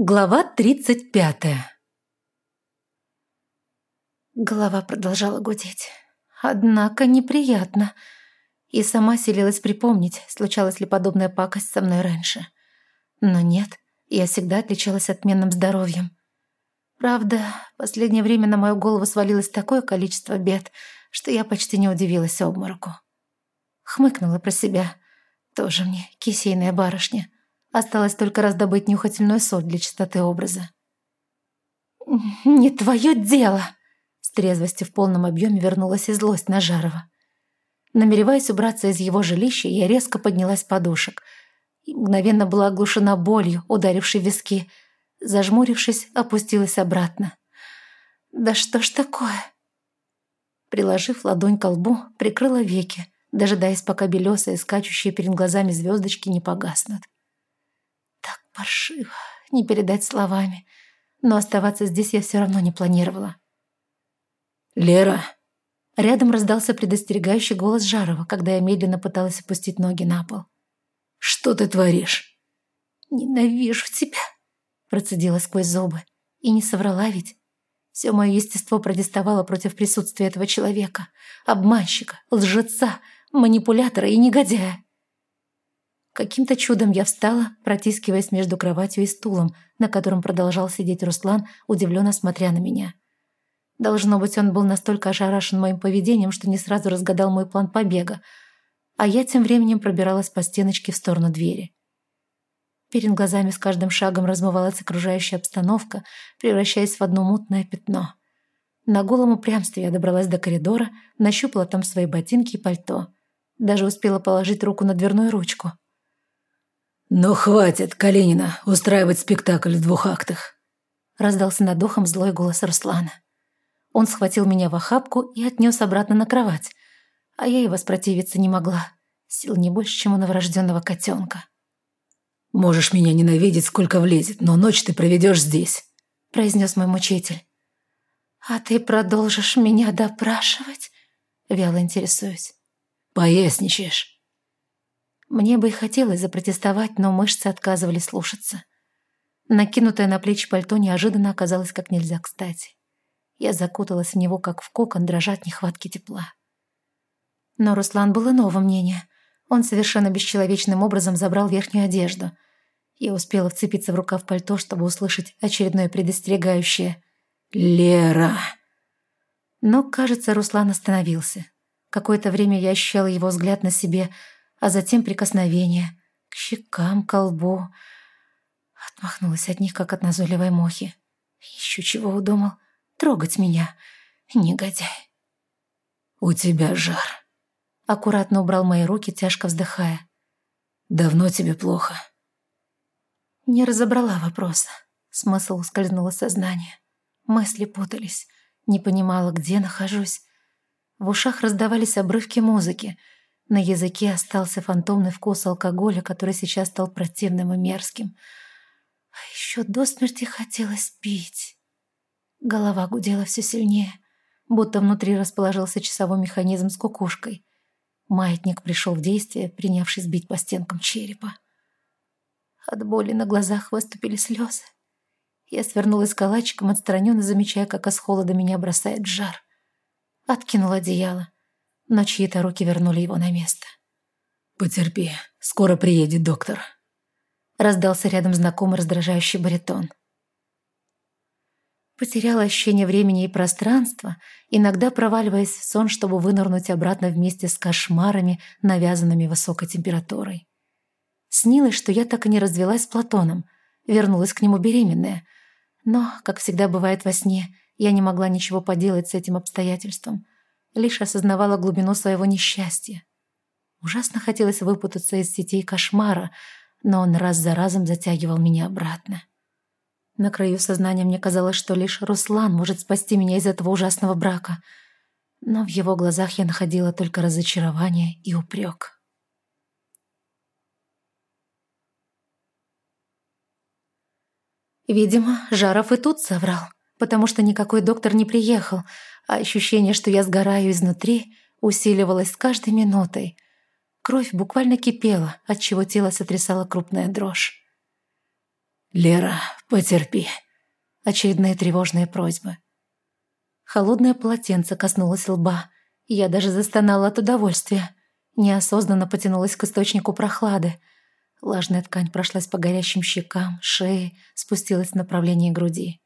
Глава тридцать пятая Голова продолжала гудеть. Однако неприятно. И сама селилась припомнить, случалась ли подобная пакость со мной раньше. Но нет, я всегда отличалась отменным здоровьем. Правда, в последнее время на мою голову свалилось такое количество бед, что я почти не удивилась обмороку. Хмыкнула про себя. Тоже мне кисейная барышня. Осталось только раздобыть нюхательную соль для чистоты образа. «Не твое дело!» С трезвостью в полном объеме вернулась и злость на Жарова. Намереваясь убраться из его жилища, я резко поднялась с подушек и мгновенно была оглушена болью, ударившей виски. Зажмурившись, опустилась обратно. «Да что ж такое?» Приложив ладонь к лбу, прикрыла веки, дожидаясь, пока белесые, скачущие перед глазами звездочки не погаснут. Паршиво, не передать словами. Но оставаться здесь я все равно не планировала. «Лера!» Рядом раздался предостерегающий голос Жарова, когда я медленно пыталась опустить ноги на пол. «Что ты творишь?» «Ненавижу тебя!» Процедила сквозь зубы. И не соврала ведь. Все мое естество протестовало против присутствия этого человека. Обманщика, лжеца, манипулятора и негодяя. Каким-то чудом я встала, протискиваясь между кроватью и стулом, на котором продолжал сидеть Руслан, удивленно смотря на меня. Должно быть, он был настолько ошарашен моим поведением, что не сразу разгадал мой план побега, а я тем временем пробиралась по стеночке в сторону двери. Перед глазами с каждым шагом размывалась окружающая обстановка, превращаясь в одно мутное пятно. На голом упрямстве я добралась до коридора, нащупала там свои ботинки и пальто. Даже успела положить руку на дверную ручку – «Ну хватит, Калинина, устраивать спектакль в двух актах!» Раздался над духом злой голос Руслана. Он схватил меня в охапку и отнес обратно на кровать, а я и воспротивиться не могла. Сил не больше, чем у новорожденного котенка. «Можешь меня ненавидеть, сколько влезет, но ночь ты проведешь здесь», — произнес мой мучитель. «А ты продолжишь меня допрашивать?» — вяло интересуюсь. «Поясничаешь». Мне бы и хотелось запротестовать, но мышцы отказывали слушаться. Накинутое на плечи пальто неожиданно оказалось как нельзя кстати. Я закуталась в него, как в кокон, дрожа от нехватки тепла. Но Руслан был иного мнения. Он совершенно бесчеловечным образом забрал верхнюю одежду. Я успела вцепиться в рукав пальто, чтобы услышать очередное предостерегающее «Лера!». Но, кажется, Руслан остановился. Какое-то время я ощущала его взгляд на себе – а затем прикосновения к щекам, к лбу. Отмахнулась от них, как от назойливой мухи. Еще чего удумал? Трогать меня, негодяй. «У тебя жар». Аккуратно убрал мои руки, тяжко вздыхая. «Давно тебе плохо?» Не разобрала вопроса. Смысл ускользнул из сознания. Мысли путались. Не понимала, где нахожусь. В ушах раздавались обрывки музыки — на языке остался фантомный вкус алкоголя, который сейчас стал противным и мерзким. А еще до смерти хотелось пить. Голова гудела все сильнее, будто внутри расположился часовой механизм с кукушкой. Маятник пришел в действие, принявшись бить по стенкам черепа. От боли на глазах выступили слезы. Я свернулась калачиком, отстраненно замечая, как из холода меня бросает жар. Откинула одеяло но чьи-то руки вернули его на место. «Потерпи, скоро приедет доктор», — раздался рядом знакомый раздражающий баритон. Потеряла ощущение времени и пространства, иногда проваливаясь в сон, чтобы вынырнуть обратно вместе с кошмарами, навязанными высокой температурой. Снилось, что я так и не развелась с Платоном, вернулась к нему беременная. Но, как всегда бывает во сне, я не могла ничего поделать с этим обстоятельством — лишь осознавала глубину своего несчастья. Ужасно хотелось выпутаться из сетей кошмара, но он раз за разом затягивал меня обратно. На краю сознания мне казалось, что лишь Руслан может спасти меня из этого ужасного брака, но в его глазах я находила только разочарование и упрек. Видимо, Жаров и тут соврал, потому что никакой доктор не приехал, а ощущение, что я сгораю изнутри, усиливалось с каждой минутой. Кровь буквально кипела, отчего тело сотрясала крупная дрожь. Лера, потерпи. Очередные тревожные просьбы. Холодное полотенце коснулось лба. Я даже застонала от удовольствия. Неосознанно потянулась к источнику прохлады. Влажная ткань прошлась по горящим щекам, шее, спустилась в направлении груди.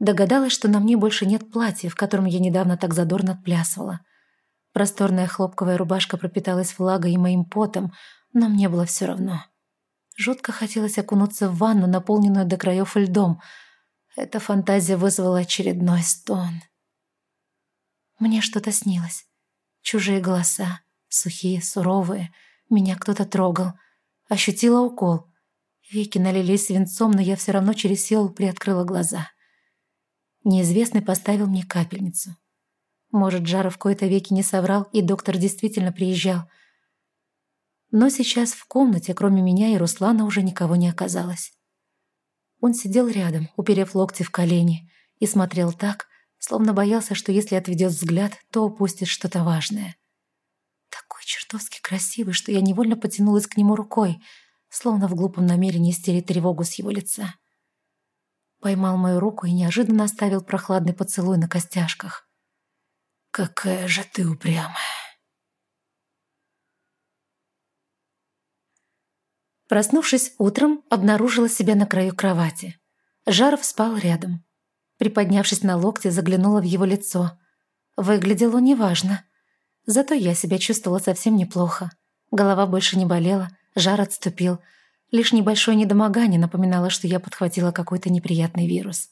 Догадалась, что на мне больше нет платья, в котором я недавно так задорно отплясывала. Просторная хлопковая рубашка пропиталась влагой и моим потом, но мне было все равно. Жутко хотелось окунуться в ванну, наполненную до краев льдом. Эта фантазия вызвала очередной стон. Мне что-то снилось. Чужие голоса, сухие, суровые. Меня кто-то трогал. Ощутила укол. Веки налились свинцом, но я все равно через силу приоткрыла глаза. Неизвестный поставил мне капельницу. Может, Жаров кои-то веки не соврал, и доктор действительно приезжал. Но сейчас в комнате, кроме меня и Руслана, уже никого не оказалось. Он сидел рядом, уперев локти в колени, и смотрел так, словно боялся, что если отведет взгляд, то упустит что-то важное. Такой чертовски красивый, что я невольно потянулась к нему рукой, словно в глупом намерении стереть тревогу с его лица. Поймал мою руку и неожиданно оставил прохладный поцелуй на костяшках. «Какая же ты упрямая!» Проснувшись утром, обнаружила себя на краю кровати. Жаров спал рядом. Приподнявшись на локте, заглянула в его лицо. Выглядело неважно. Зато я себя чувствовала совсем неплохо. Голова больше не болела, жар отступил — Лишь небольшое недомогание напоминало, что я подхватила какой-то неприятный вирус.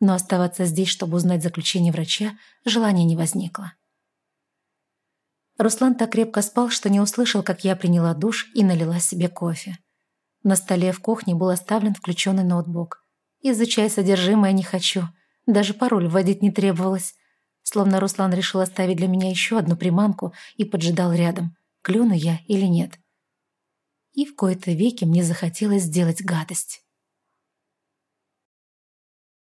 Но оставаться здесь, чтобы узнать заключение врача, желания не возникло. Руслан так крепко спал, что не услышал, как я приняла душ и налила себе кофе. На столе в кухне был оставлен включенный ноутбук. Изучая содержимое не хочу. Даже пароль вводить не требовалось. Словно Руслан решил оставить для меня еще одну приманку и поджидал рядом, клюну я или нет и в кои-то веки мне захотелось сделать гадость.